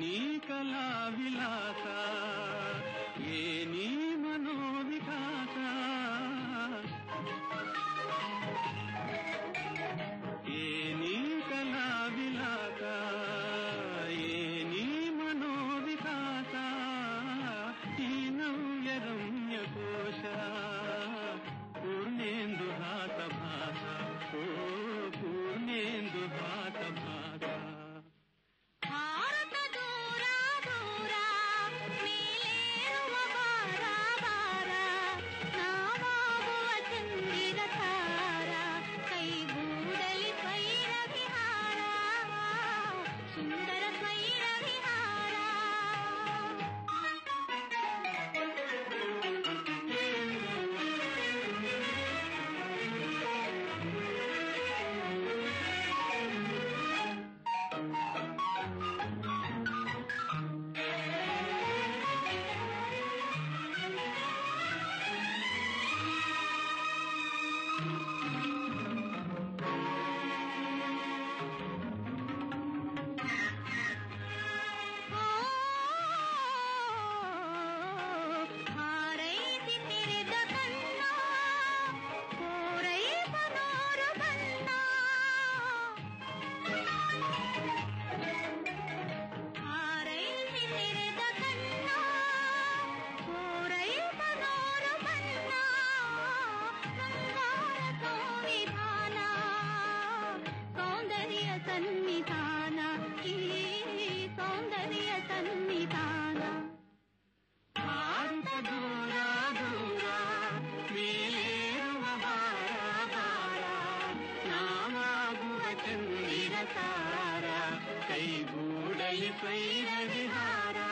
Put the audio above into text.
నీ కళా విలాసా तारा कई गूड़ल पैर विहारा